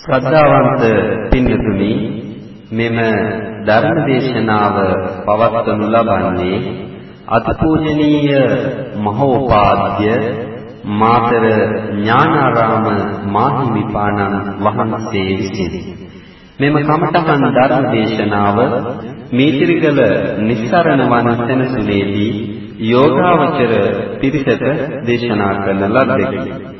ශ්‍රද්ධාවන්ත පින්තුනි මෙම ධර්ම දේශනාව පවත්වනු ලබන්නේ අතිපූජනීය මහෝපාද්‍ය මාතර ඥානාරාම මාහිමිපාණන් වහන්සේ විසින්. මෙම කමඨහන් ධර්ම දේශනාව මේතිරිගල නිස්සරණ වන සෙනසුනේදී යෝගාවචර පිරිසට දේශනා කරන ලද්දේ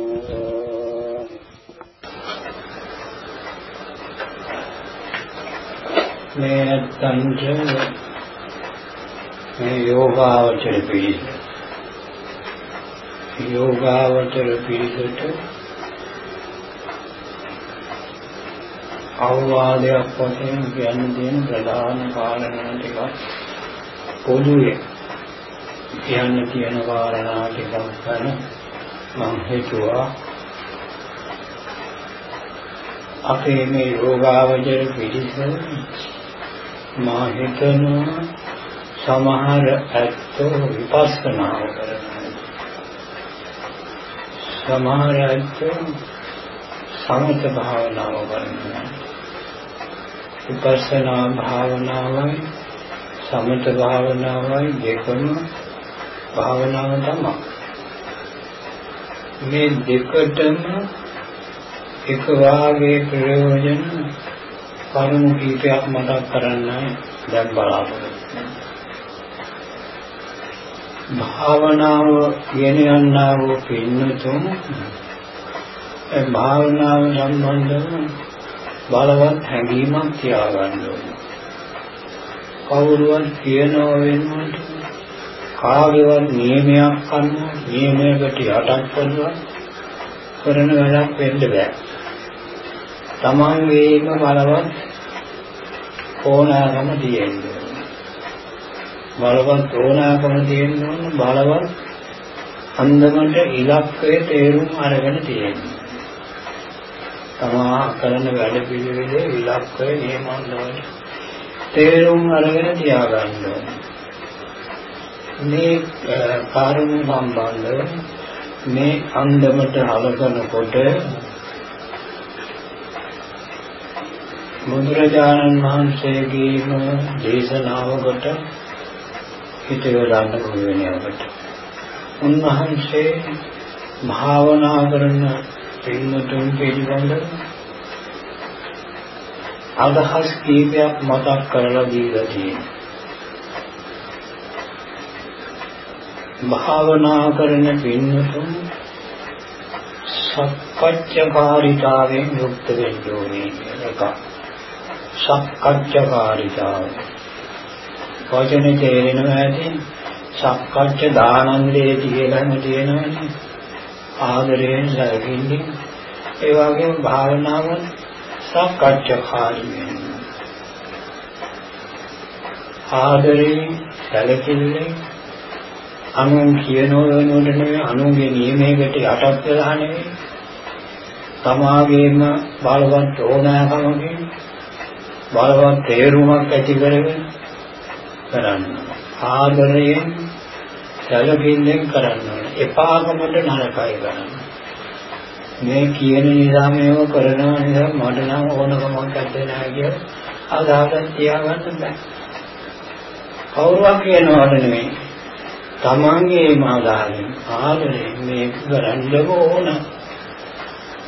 මේ නැත්තන්ට මේ යෝගාවචර පිළිස යෝගාවචර පිළිසට අවවාදයක් වශයෙන් කියන්න තියෙන ප්‍රධාන කාරණා ටිකක් පොදුවේ කියන්න තියෙන කාරණා ටිකක් ගැන මම හිතුවා අපේ මේ යෝගාවචර පිළිස මා හිතනවා සමහර ඇත්තෝ විපස්සනාව කරනවා. සමහර ඇත්තෝ සමත භාවනාව කරනවා. විපස්සනා භාවනාවයි සමත භාවනාවයි දෙකම භාවනාව තමයි. මේ දෙකටම එක වාගේ ප්‍රයෝජන කරුණු කීපයක් මතක් කරන්නයි දැන් බලාපොරොත්තු භාවනාව ගෙන යන්නා වූ පින්නතුන් ඒ භාවනාව සම්බන්ධව බලවත් හැඟීමක් තියාගන්න ඕනේ. කවුරුවත් කියනව වෙනුවට කාගේවත් නියමයක් කරන නියමයකට යටත් කරනවා කරන වැඩක් වෙන්න බෑ. තමන්ගේම බලවත් ඕනෑකම තියෙන්න බලවත් ඕනෑකම තියෙන්න ඕන බලවත් අන්දමට ඉලක්කය තේරුම් අරගෙන තියෙන්න. තමා කරන වැඩ පිළිවෙලේ ඉලක්කය නියමන්වලට තේරුම් අරගෙන තියාගන්න ඕන. මේ කාරණු සම්බන්ධව මේ අන්දමට හලකනකොට බුදුරජාණන් වහන්සේගේම දේශනාවකට හිත යොදන්න පුළුවන් යකට. උන්වහන්සේ භාවනා කරන පින්වතුන් පිළිබඳ අදහස් කීපයක් මතක් කරලා දීලා තියෙනවා. භාවනා කරන පින්වතුන් සක්කච්ඡකාරීතාවෙන් යුක්ත වෙන්න ඕනේ එකක්. සක්කච්ඡකාරිතාව. වචනේ තේරෙනවා ඇති සක්කච්ඡ දානන්දේ කියලාම තියෙනවනේ. ආදරයෙන් සැලකින්නේ ඒ වගේම භාවනාව සක්කච්ඡකාරී වෙනවා. ආදරයෙන් සැලකිල්ලෙන් අනුන් කියනෝ වෙනුවට නෙවෙයි අනුන්ගේ නියමයකට යටත් වෙලා නෙවෙයි තමාගේම බලවත් ඕනෑකමකින් බලවත් තේරුමක් ඇති කරගෙන කරන්න. ආදරයෙන් සැලකිල්ලෙන් කරන්න ඕන. එපාකමට නරකයි කරන්න මේ කියන නිසා මේව කරනවා නිසා මට නම් ඕනකමක් නැත්තේ නෑ කියලා අදහසක් තියාගන්න බෑ. කවුරුවක් කියනවට නෙමෙයි තමන්ගේ මාදායෙන් ආදරයෙන් මේක කරන්න ඕන.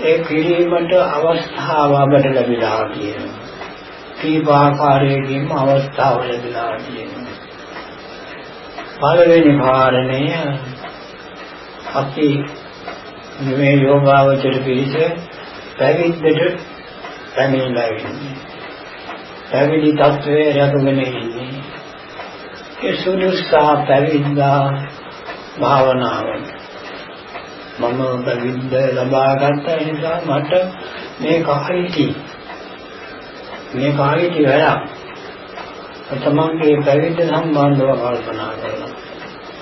ඒ කිරීමට අවස්ථාව අපට ලැබිලා කියනවා කීප ආකාරයකින් අවස්ථාව ලැබිලා කියනවා පළවෙනි කාරණය අපි මේ යෝගාවචර පිළිස පැවිද්දට පැමිණලා ඉන්නේ. පැවිදි තත්වයේ රැකගෙන ඉන්නේ. ඒ සුදුස්සා පැවිද්දා භාවනාවට. මම පැවිද්ද ලබා ගත්ත නිසා මට මේ කහිටි මේ කායික වැඩක්. තමන්ගේ පැවිද්ද සම්බන්ධව කල්පනා කරනවා.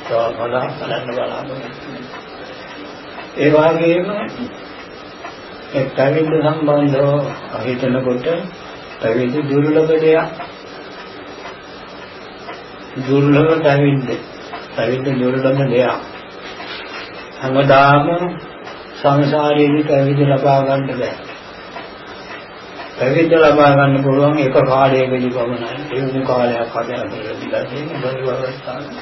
ඒක බලා බලන්න බලාපොරොත්තු ඒ වගේම ඒ පැවිද්ද සම්බන්ධව හිතනකොට පැවිදි දුර්ලභ දෙයක්. දුර්ලභ පැවිද්ද. පැවිද්ද දුර්ලභ දෙයක්. හැමදාම සංසාරයේදී පැවිදි ලබා ගන්න බෑ. පැවිද්ද ලබා ගන්න පුළුවන් එක කාලයකදී පමණයි. ඒ වුණ කාලයක් හදලා දෙලා තියෙන බඳු අවස්ථාවක්.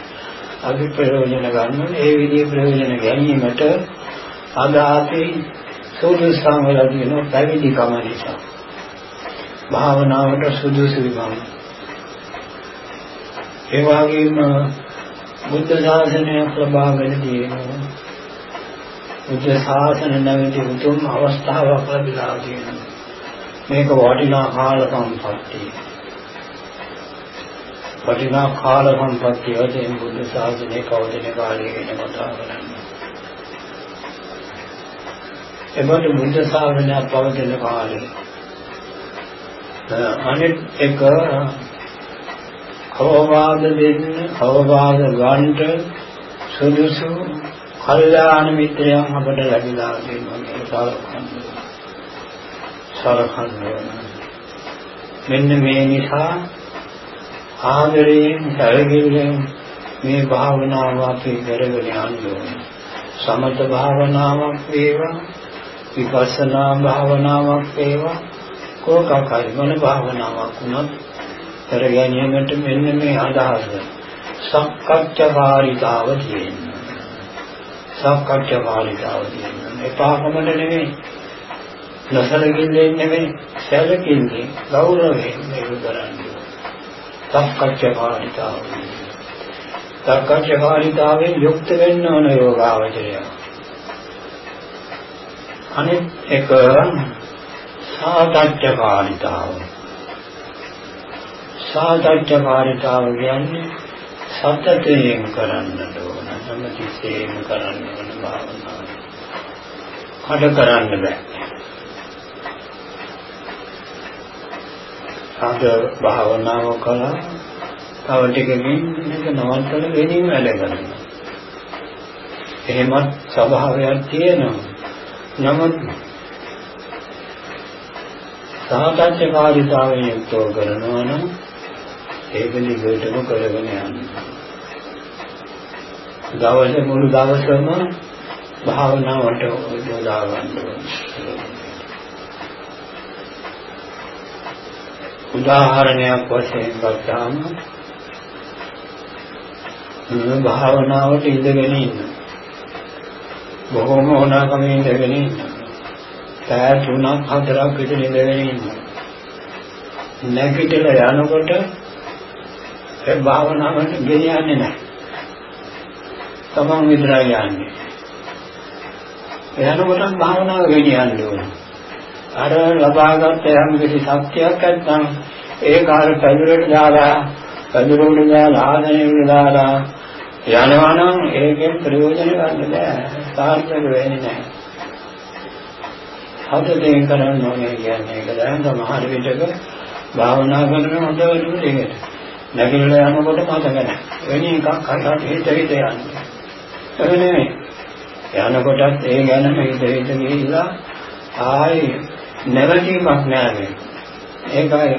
අපි ප්‍රයෝජන ගන්න ඒ විදිහේ ප්‍රයෝජන ගැනීමට අද අපි සෝදුසම් වල දින පැවිදි කම නිසා. භාවනාවට සුදුසු විකම ඒ වගේම බුද්ධ ශාසනය ප්‍රභාවගෙන තියෙනවා බුද්ධ ශාසන නැවති උතුම් අවස්ථාවක් ලැබිලා තියෙනවා. මේක වටිනා කාල සම්පත්තිය වටිනා කාල සම්පත්තිය වශයෙන් බුද්ධ ශාසනය කවදින කාලයේ ගැන කතා කරන්නේ එබඳු බුද්ධ ශාසනය පවතින කාලේ අනිත් එක අවවාද දෙන්න අවවාද ගන්නට සුදුසු කල්යාණ මිත්‍රයන් අපට ලැබිලා තියෙනවා කියලා සලකන්න මෙන්න මේ නිසා ආදරයෙන් සැලකිල්ලෙන් මේ භාවනාව අපි කරගෙන යන්න ඕනේ. සමත භාවනාවක් වේවා විපස්සනා භාවනාවක් වේවා කෝකකයි මොන භාවනාවක් වුණත් කර ගැනීමට මෙන්න මේ අදහස. සක්කච්ඡාකාරීතාව තියෙනවා. සක්කච්ඡාකාරීතාව තියෙනවා. එපාකමඩ නෙමෙයි නොසලකින්නේ නෙමෙයි. සැලකින්නේ ගෞරවයෙන් මේක කරන්නේ. සක්කච්ඡාකාරීතාව සක්කච්ඡාකාරීතාවෙන් යුක්ත වෙන්න ඕන යෝගාවචරය. අනිත් එක සාධාත්‍යකාරීතාව සාධාත්‍යකාරීතාව කියන්නේ සතතයෙන් කරන්න ඕන හැමතිස්සෙම කරන්න ඕන භාවනාව. කඩ කරන්න බෑ. අද භාවනාව කළා තව ටිකකින් මේක නවත්තලා වෙනින් වැඩ කරනවා. එහෙමත් ස්වභාවයක් තියෙනවා. නමුත් සාකච්ඡාකාරීතාවයෙන් යුක්තව කරනවා නම් ඒක දිගටම කරගෙන යන්න. දවසේ මුළු දවසම භාවනාවට යොදා ගන්න උදාහරණයක් වශයෙන් ගත්තාම භාවනාවට ඉඳගෙන ඉන්න. බොහොම ඕනකමින් ඉඳගෙන ඉන්න. පැය තුනක් හතරක් විතර ඉඳගෙන ඉන්න. නැගිටලා යනකොට ඒ භාවනාවට ගෙනියන්නේ නැහැ. තමන් විතරයි යන්නේ. යනකොට භාවනාව ගෙනියන්න ඕන. අර ලබාගත් යම් කිසි සත්‍යයක් නැත්නම් ඒක අර පැදුරට දාලා පැදුරට දාලා ආදරේ දාලා යනවා නම් ඒකෙන් ප්‍රයෝජන ගන්න බෑ. සාර්ථක වෙන්නේ නැහැ. හදයෙන් කරන්න ඕනේ කියන්නේ ඒක දැන් සමහර විටක භාවනා කරන හොඳ වෙනුන දෙකට. නැගිටලා යනකොට මතක නැහැ. වෙන එකක් හරියට හිත හිත යන්නේ. ඒක නෙමෙයි. යනකොටත් ඒ ගැනම හිත හිත ගිහිල්ලා ආයේ නැවතීමක් නැහැ. ඒකයි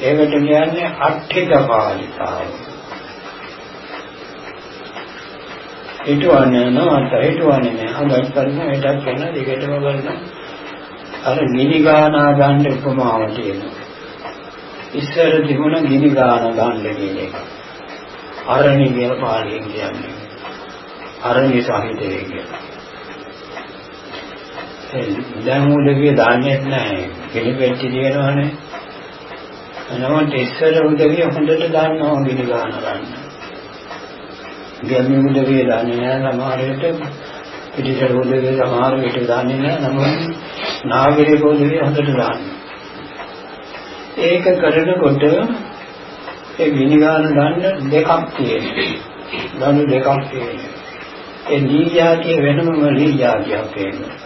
ඒකට කියන්නේ අට්ඨික පාලිතාව. හිතුවන්නේ නෑ හිතුවන්නේ නෑ. හොඳට කරන ඒකත් කරන දෙකටම කරන අර ගිනි ගානා ගන්න උපමාව තියෙනවා. ඉස්සර තිබුණ ගිනි ගාන ගන්න කියන එක. අරණි කියන පාලියෙන් කියන්නේ. අරණි සාහිත්‍යය කියන්නේ දැන් උදවිය දාන්නේ නැහැ. ගිනි පෙට්ටි දිනනවනේ නමුත් ඉස්සර උදවිය හොඳට දාන්නවා ගිනි ගාන ගන්න. ගැමි උදවිය දාන්නේ නැහැ සමහරවිට. පිටිසර උදවිය සමහර විට දාන්නේ නැහැ. නමුත් නාගරික උදවිය හොඳට දාන්නේ ඒක කරනකොට ඒ විනිගාන ගන්න දෙකක් තියෙනවා. ගණු දෙකක් තියෙනවා. ඒ ලී જાතිය වෙනමම ලී જાතියක් වෙනවා.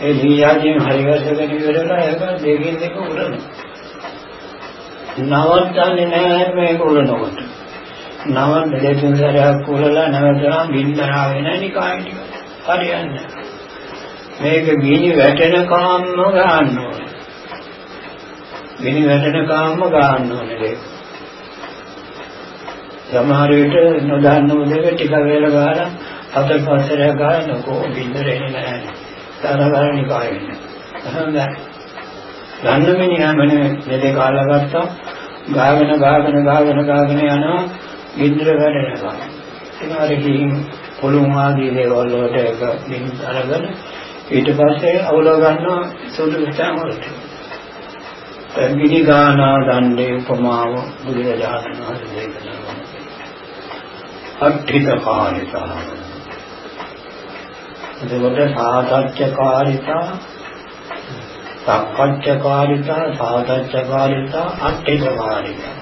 ඒ දීයාදීන් හරිවසගෙන ඉවරලා ඒක දෙකින් දෙක උරනවා. නවත්තන්නේ නැහැ මේක උරනකොට. නවන් දෙතුන් සැරයක් උරලා නැවතනම් බින්දරා වෙන නිකාය ටික. හරියන්නේ. මේක ගිනි වැටෙන කාම්ම ගන්න ඕනේ. ගිනි වැටෙන කාම්ම ගන්න ඕනේ ඒක. සමහර විට නොදන්නව දෙක ටික වේල ගහලා හතර පස්සරයක් ගන්නකො බින්දර එන්නේ නැහැ. තරගාරණි කායෙන්නේ. හොඳයි. ගන්න මිනිහා මනේ දෙදේ කාලා ගත්තා. ගාගෙන ගාගෙන ගාගෙන ගාගෙන යනවා බින්දර වැඩෙනවා. ඒනාරේ ගිහින් පොළොන් ආදී දේවල් වලට ඒක බින් අරගෙන ඊට පස්සේ අවුල ගන්නවා සුදු ස්ථාන වලට. ගිනි ගානා දණ්ඩේ උපමාව බුදුරජාණන් වහන්සේ දේශනා කරනවා. අට්ඨිත කාලිතා. එතකොට සාතච්ඡකාරිතා, සක්කච්ඡකාරිතා, සාතච්ඡකාරිතා, අට්ඨිතකාරිතා.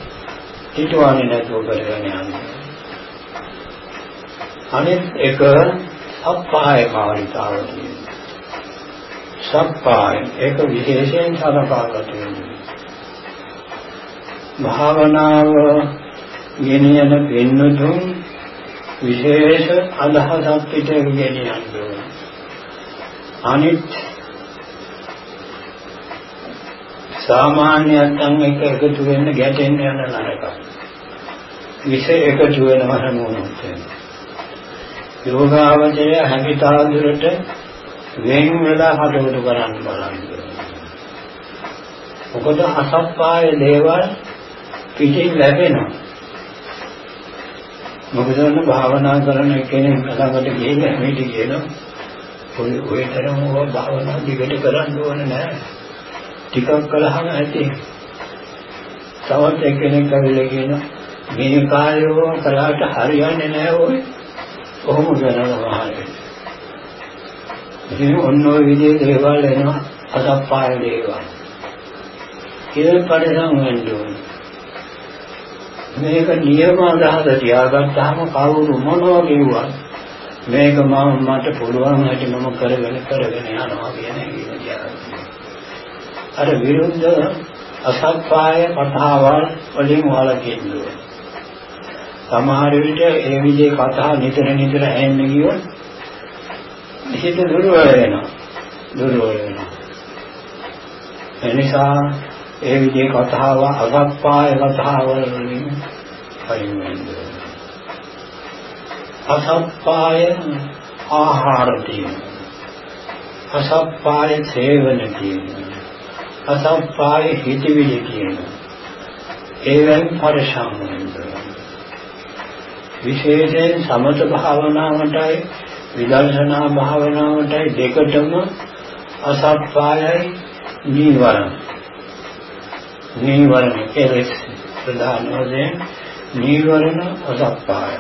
ඊටවන්නේ නැතුව කරගෙන යන්නේ. අනිත් එක සප්පාය කාරිතාව කියන්නේ. සප්පාය ඒක විශේෂයෙන් සලකාගත වෙනවා. භාවනාව ගෙනියන පින්නතුන් විශේෂ අදහසක් පිට ගෙනියන්න ඕන. අනිත් සාමාන්‍යයන් එක එකතු වෙන්න ගැටෙන්න යන නරක. විශේෂ එකතු වෙනවා හැමෝම. යෝගාවචරය හැකිතාදුරට වෙන් වෙලා හදවත කරන්න බලන්න. මොකද අසප්පාය දේවල් පිටින් ලැබෙනවා. මොකද ඔන්න භාවනා කරන කෙනෙක් ළඟට ගිහින් මේක කියනවා ඔය ඔය තරම ඕවා භාවනා දිගට කරන්න ඕන නෑ. ටිකක් කළාම ඇති. තවත් එක්කෙනෙක් ඇවිල්ලා කියනවා මේ කාර්යෝ කළාට හරියන්නේ නෑ ඔය. කොහොම කරනවා හරියට. ඉතින් ඔන්න ඔය විදිහේ දේවල් එනවා අසප්පාය දේවල්. ඒක පරිසම් වෙන්න ඕනේ. මේක නියම අදහස තියාගත්තාම කවුරු මොනවා කිව්වත් මේක මම මට පුළුවන් හැටි මම කරගෙන කරගෙන යනවා කියන එක අර විරුද්ධ අසත්පාය කතාවල් වලින් වළකින්න ඕනේ. සමහර විට ඒ විදිහේ කතා නිතර නිතර ඇහෙන්න ගියොත් හිත දුර්වල වෙනවා. දුර්වල වෙනවා. එනිසා ඒ විදිහේ කතාව අසත්පාය කතාවල් වලින් අයින් වෙන්න. අසප්පාය ආහාර තියෙනවා. අසප්පාය සේවන තියෙනවා. අසප්පාය හිතවිලි තියෙනවා. ඒවෙන් පරිශාම වෙනවා. විශේෂයෙන් සමත භාවනාවටයි විදර්ශනා භාවනාවටයි දෙකටම අසප්පායයි නීවරණ. නීවරණ කෙලෙස් ප්‍රධාන වශයෙන් නීවරණ අසප්පාය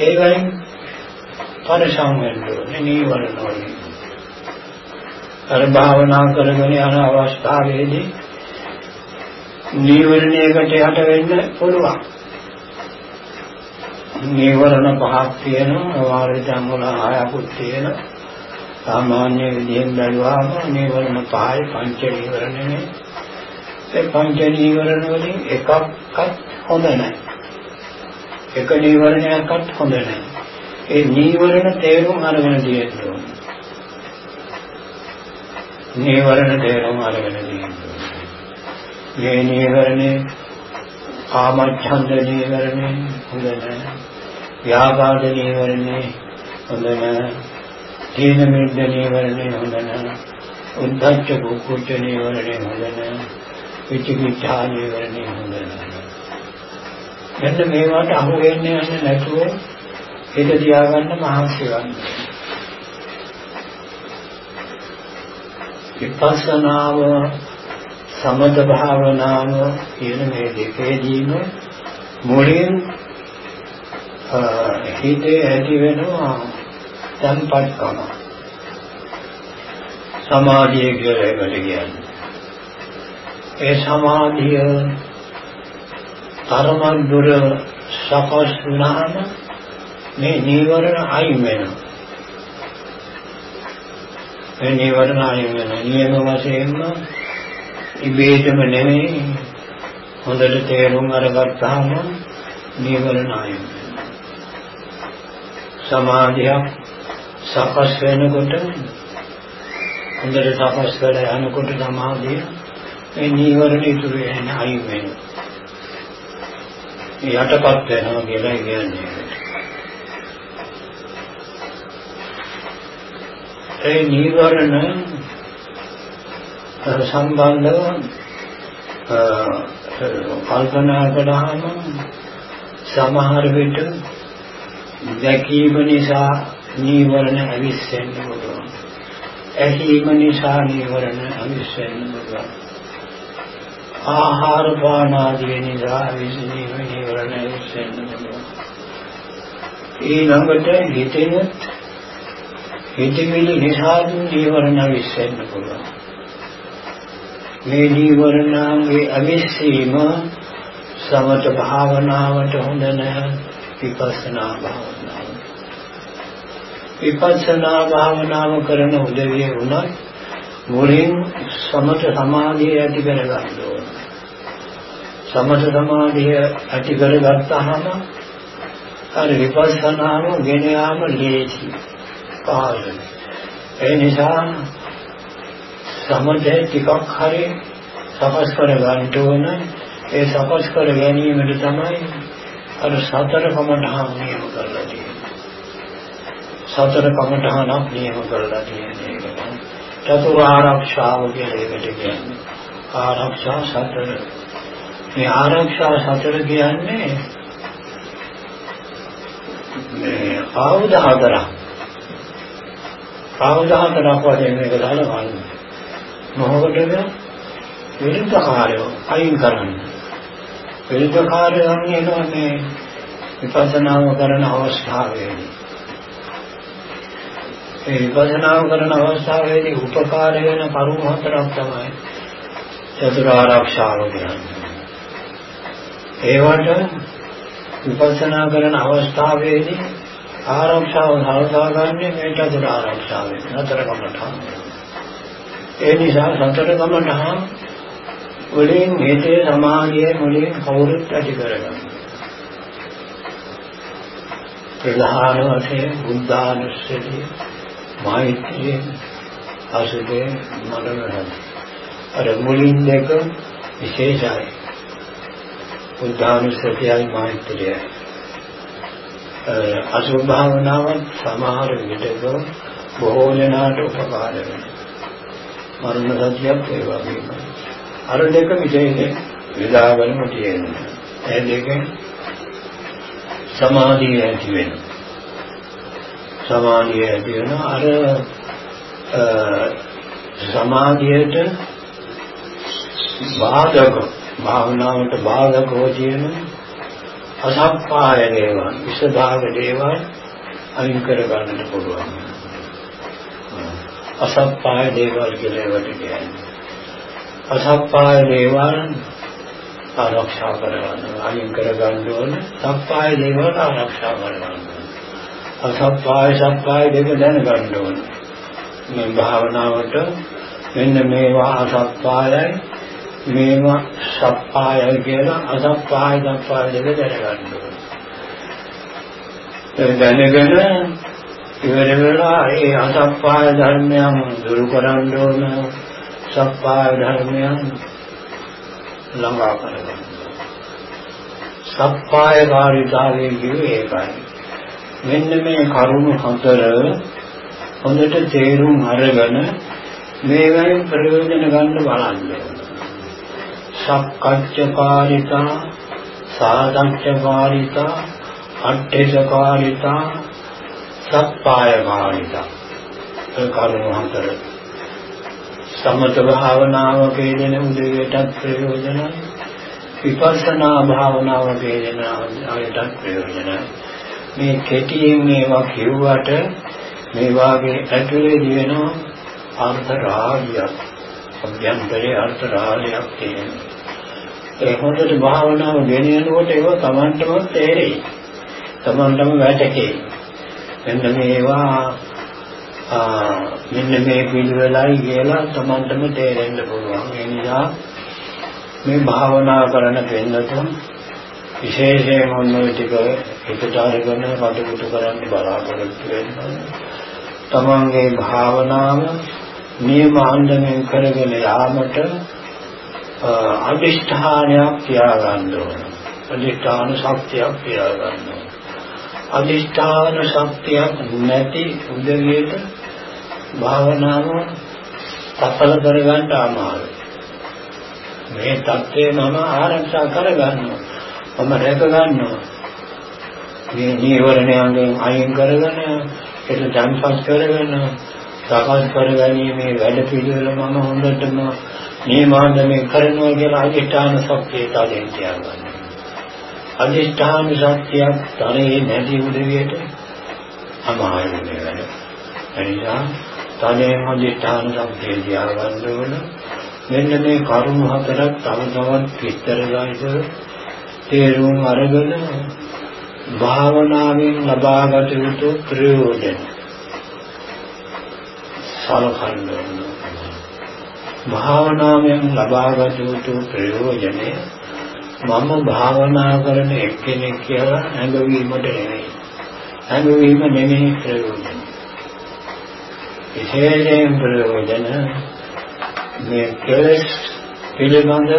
ඒවයින් පරිසම් වෙන්න ඕනේ නීවරණ වලින්. අර භාවනා කරගෙන යන අවස්ථාවේදී නීවරණයකට යට වෙන්න පුළුවන්. නීවරණ පහක් තියෙනවා වාරිතම් වල ආයකුත් තියෙනවා. සාමාන්‍ය විදිහෙන් බැලුවාම නීවරණ පහයි පංච නීවරණනේ ඒ පංච නීවරණ වලින් එකක්වත් හොඳ නැහැ. එක නීවරණයක්වත් හොඳ නැහැ. ඒ නීවරණ තේරුම් අරගෙන තියෙන්න ඕනේ. නීවරණ තේරුම් අරගෙන තියෙන්න ඕනේ. මේ නීවරණේ කාමච්ඡන්ද නීවරණේ හොඳ නැහැ. ව්‍යාපාද නීවරණේ හොඳ නැහැ. තීන මිද්ද නීවරණේ හොඳ නැහැ. උද්ධච්ච කුක්කුච්ච නීවරණේ හොඳ නැහැ. විචිකිච්ඡා නීවරණේ හොඳ නැහැ. මෙන්න මේවට අහු වෙන්නේ යන්නේ නැතුව හිත තියාගන්න මහන්සි ගන්න. විපස්සනාව සමත භාවනාව කියන මේ දෙකේදීම මුලින් හිතේ ඇති වෙනවා සංපත්කම සමාධිය කියලා එකට කියන්නේ ඒ සමාධිය තරමන් දුර සකස් වුණාම මේ නීවරණ අයින් වෙනවා. ඒ නීවරණ අයින් වෙන නියම වශයෙන්ම ඉබේටම නෙමෙයි හොඳට තේරුම් අරගත්තාම නීවරණ අයින් සමාධියක් සකස් වෙනකොට හොඳට සකස් වෙලා යනකොට සමාධිය මේ නීවරණ ඉතුරු වෙන අයින් වෙනවා යටපත් වෙනවා කියලා කියන්නේ. ඒ නීවරණ සම්බන්ධව කල්පනා කළාම සමහර විට දැකීම නිසා නීවරණ අවිස්සෙන්න පුළුවන්. ඇහිීම නිසා නීවරණ අවිස්සෙන්න පුළුවන්. ආහාර පාන ආදී නිසා විසීම නීවරණ විශ්ෙන්න පුළුවන්. ඊළඟට හිතෙනුත් හිතවිලි නිසා නීවරණ විශ්ෙන්න පුළුවන්. මේ නීවරණාගේ අවිස්සීම සමත භාවනාවට හොඳ නැහැ විපස්සනා භාවනාව. විපස්සනා භාවනාව කරන උදවිය වුණත් මුලින් සමත සමාධිය ඇති කරගන්න ඕන. සමත සමාධිය ඇති කරගත්තාම අර විපස්සනාම ගෙන යාම ලේසි. පාලන. ඒ නිසා සමතේ ටිකක් හරි සකස් කර ගන්න ඕන. ඒ සකස් කර ගැනීමට තමයි අර සතර කමඨහන් නියම කරලා තියෙන්නේ. සතර කමඨහනක් නියම කරලා තියෙන්නේ. චතුරාර්යක්ෂාව කියන එකට කියන්නේ. ආරක්ෂා සතර. මේ ආරක්ෂා සතර කියන්නේ මේ ආයුධ හතරක්. ආයුධ හතරක් වශයෙන් මේක දාලා ගන්න. මොහොතද විරුද්ධ කාර්යය අයින් කරන්න. විරුද්ධ කාර්යයන් එනවා මේ විපස්සනාව කරන අවස්ථාවේදී. ඒ විපස්සනාව කරන අවස්ථාවේදී උපකාර වෙන කරුණු හතරක් තමයි චතුරාර්යක්ෂාව කියන්නේ. ඒවට විපස්සනා කරන අවස්ථාවේදී ආරක්ෂාව සලසාගන්නේ මේ චතුරාර්යක්ෂාවෙන් හතරකමඨ. ඒ නිසා සතරකමඨ වලින් හේතේ සමාධියේ මුලින් කවුරුත් ඇති කරගන්න. ප්‍රධාන වශයෙන් බුද්ධානුස්සතිය මෛත්‍රිය අසුදේ මනරහත් අර මුලින් දෙක විශේෂයි බුද්ධානුස්සතියයි මෛත්‍රියයි අසුභ භාවනාවත් සමහර විටක බොහෝ දෙනාට උපකාර වෙනවා. මරණ සත්‍යයක් ඒ වගේම. අර දෙක විශේෂයෙන් විදාගන්න තියෙනවා. ඒ දෙක සමාධිය ඇති වෙනවා. සමාධිය ඇති වෙන අර සමාධියට බාධක. භාවනාවට බාධකව තියෙන අසම්පාය දේවල් විසදාග දේවල් අයින් කර ගන්නට පුළුවන්. අසම්පාය දේවල් කියලා ඒවට කියන්නේ. අසම්පාය දේවල් ආරක්ෂා කරගන්න අයින් කර ගන්න ඕන. සම්පාය දේවල් ආරක්ෂා කරගන්න අසප්පාය සප්පාය දෙක දැනගන්න ඕන. මේ භාවනාවට මෙන්න මේවා අසප්පායයි. මේවා සප්පායයි කියලා අසප්පාය සප්පාය දෙක දැනගන්න ඕන. ඒ දැනගෙන ඉවර වෙලා ඒ අසප්පාය ධර්මයන් දුරු කරන්න ඕන. සප්පාය ධර්මයන් ළඟා කරගන්න. සප්පාය කාර්යතාවයේ කිව්වේ ඒකයි. මෙන්න මේ කරුණු හතර හොඳට තේරුම් අරගෙන මේවෙන් ප්‍රයෝජන ගන්න බලන්න. සක්කච්ඡකාරිතා, සාධච්ඡකාරිතා, අට්ඨේසකාරිතා, සප්පායකාරිතා. ඒ කරුණු හතර. සමත භාවනාවකේ දෙන උදේටත් ප්‍රයෝජනයි. විපස්සනා භාවනාවකේ දෙන ආයතත් ප්‍රයෝජනයි. මේ කෙටියෙන් මේවා කිව්වට මේ වාගේ ඇතුලේ දිවෙනවා අර්ථ රාජ්‍යයක් අභ්‍යන්තරේ අර්ථ රාජ්‍යයක් තියෙනවා ඒ හොඳට භාවනාව ගෙනියනකොට ඒක Tamanටම තේරෙයි Tamanටම වැටකේ මෙන්න මේවා මෙන්න මේ පිළිවෙලයි කියලා තමන්ටම තේරෙන්න පුළුවන්. ඒ නිසා මේ භාවනා කරන දෙන්නතුන් විශේෂයෙන් මොනෝ ටික හිතට අරගෙන කටයුතු කරන්න බලාපොරොත්තු වෙනවා. තමන්ගේ භාවනාව නියම අන්දමින් කරගෙන යාමට අදිෂ්ඨානයක් තියාගන්න ඕන. අදිෂ්ඨාන ශක්තියක් තියාගන්න ඕන. අදිෂ්ඨාන ශක්තියක් නැති උදවියට භාවනාව සඵල කරගන්න අමාරුයි. මේ தත්ත්වය මම ආරක්ෂා කරගන්නවා. මම රැක ගන්නවා. මේ ජීවරණයන්ගෙන් අයින් කරගෙන ඒක ජන්පත් කරගෙන සකස් කරගැනීමේ වැඩ පිළිවෙල මම හොඳටම නියමාන්දමේ කරනවා කියලා අධිෂ්ඨාන ශක්තිය තදින් තියාගන්න. අධිෂ්ඨාන ශක්තියක් තරේ නැති උදවියට අමාරුයි වැඩ. එනිසා තනේ අධිෂ්ඨාන ශක්තිය තියාගන්න ඕන. මෙන්න මේ කරුණු හතරක් තව තවත් විස්තර ගායිද තේරුම් අරගෙන භාවනාවෙන් ලබාගත යුතු ප්‍රයෝජන සලකන්න භාවනාවෙන් ලබාගත යුතු ප්‍රයෝජනය මම භාවනා කරන එක්කෙනෙක් කියලා හැඟවීමට නෙවෙයි හැඟවීම නෙමෙයි ප්‍රයෝජන විශේෂයෙන් ප්‍රයෝජන මේ කෙලස් පිළිබඳ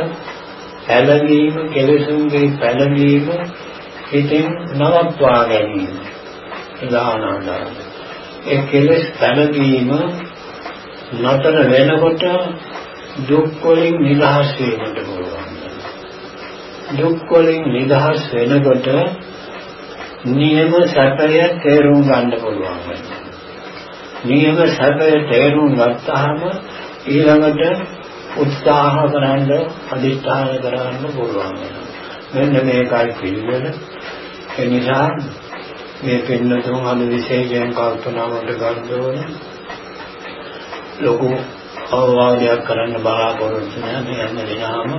පැලවීම කෙලසුන්ගේ පැලවීම හිතෙන් නවත්වා ගැනීම. උදාහරණයක් ඒ කෙලස් පැලවීම නතර වෙනකොට දුක් වලින් නිදහස් වීමට පුළුවන්. දුක් වලින් නිදහස් වෙනකොට නියම සැපය තේරුම් ගන්න පුළුවන්. නියම සැපය තේරුම් ගත්තාම ඊළඟට උත්සාහ කරන්න අධිෂ්ඨාන කරන්න පුළුවන්. මෙන්න මේකයි පිළිවෙල. ඒ නිසා මේ පින්නතුන් අද විශේෂයෙන් කල්පනාවට ගන්න ඕනේ. ලොකු අවවාදයක් කරන්න බලාපොරොත්තු නැහැ යන්න දිනාම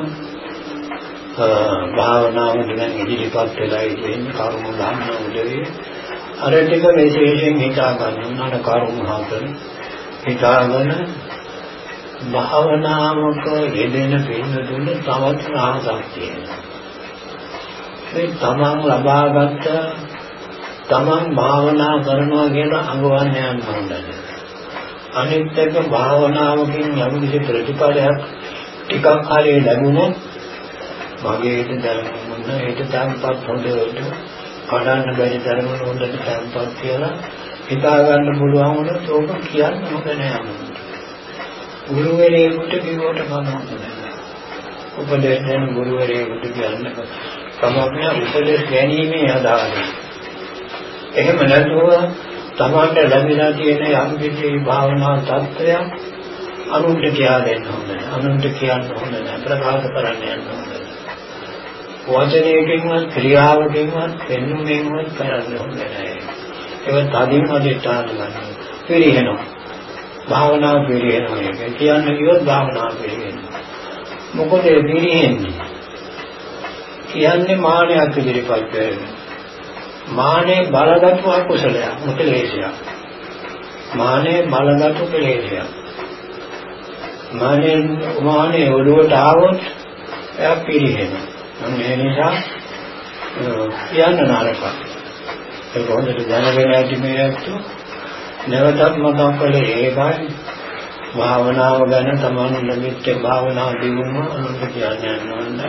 භාවනාවට දැන් ඉදිරිපත් වෙලා ඉන්නේ කර්ම දාන්න උදේ අර ටික විශේෂයෙන් හිතා ගන්න උනාට කර්ම හතර හිතාගෙන භාවනාවක යෙදෙන පින්නතුන් තවත් රාහසක් තියෙනවා. මේ තමන් ලබාගත් තමන් භාවනා කරනවා කියලා අඟවන්න යන්න හොඳයි. අනිත් එක භාවනාවකින් යම් කිසි ප්‍රතිඵලයක් ටිකක් හරිය ලැබුණොත් මගේ හිත දැනුමුන්න ඒක තැම්පත් හොඳට කඩන්න බැරි තරම හොඳට තැම්පත් කියලා හිතා ගන්න පුළුවන් වුණොත් ඕක කියන්න හොඳ නෑ අමුතු. ගුරුවරයෙකුට කිව්වට කමක් නැහැ. උපදේශ දෙන ගුරුවරයෙකුට කියන්න කමක් උපදේශ ගැනීමේ අදහස. එහෙම නැතුව තමන්ට ලැබිලා තියෙන යම් කිසි භාවනා තත්ත්වයක් අනුන්ට කියා දෙන්න හොඳ නැහැ. අනුන්ට කියන්න හොඳ නැහැ. ප්‍රකාශ කරන්න යන්න හොඳ නැහැ. වචනයකින්වත් ක්‍රියාවකින්වත් පෙන්වීමකින්වත් කරන්න හොඳ නැහැ. ඒක තදින් අධිෂ්ඨාන ගන්න. පිළිහෙනවා. භාවනාව පිළිගෙනවා එක. කියන්න කිව්වොත් භාවනාව පිළිගෙනවා. මොකද ඒ පිළිගෙන්නේ? කියන්නේ මානයක් ඉදිරිපත් කරගෙන. මානේ බලගත්තු අකුසලයක්, මුතලේශයක්. මානේ බලගත්තු කෙලෙසයක්. මානේ මානේ ඔළුවට ආවොත් එයා පිළිගෙනවා. ඒ නිසා කියන්න නරකයි. ඒක හොඳට දැනගෙන ඇති මේ ඇත්තෝ නැවතත් මතක් කළේ ඒකයි භාවනාව ගැන තමන් ළඟිට භාවනා දිනුම අනුන්ට කියන්න යනවන්න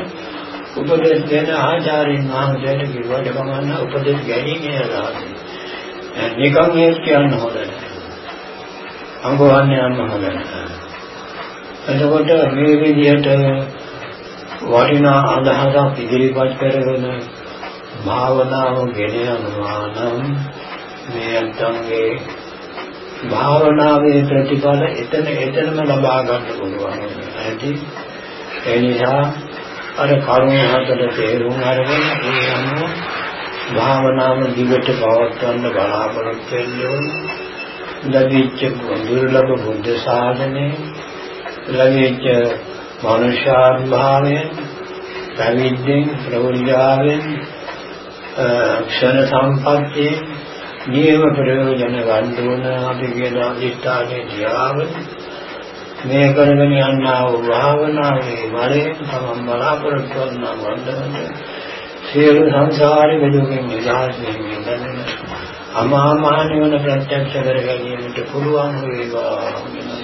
උපදේශ දෙන ආචාර්යින් වහන්සේට කිව්වට කමන්න උපදේශ ගැනීමේ අදහස. නිකන් ඒක කියන්න හොඳ නැහැ. අංගවන්නේ යන්න හොඳ නැහැ. එතකොට මේ විදිහට වටිනා අදහසක් ඉදිරිපත් කරගෙන භාවනාව ගෙන යනවා නම් මේ අන්තංගේ භාවනාවේ ප්‍රතිඵල එතන එතනම ලබා ගන්න පුළුවන් ඇති ඒ නිසා අර කරුණ හතර තේරුම් අරගෙන ඒ අනුව භාවනාව දිගට පවත්වන්න බලාපොරොත්තු වෙන්න. ඕනේ ලැබිච්ච දුර්ලභ බුද්ධ සාධනේ ලැබිච්ච මනුෂ්‍යාභාවයෙන් පැවිද්දෙන් ප්‍රවෘජාවෙන් ක්ෂණ සම්පත්තියෙන් නියම ප්‍රයෝජන ගන්න ඕන අපි කියන අධිෂ්ඨානයේ ධ්‍යාන මේ කරගෙන යන්නා වූ භාවනාවේ වරයෙන් තමන් බලාපොරොත්තු වන්නා වන්දනය සියලු සංසාරේ බෙදුකින් නිදහස් වෙන්න අමා මහ නිවන ප්‍රත්‍යක්ෂ කර ගැනීමට පුළුවන් වේවා.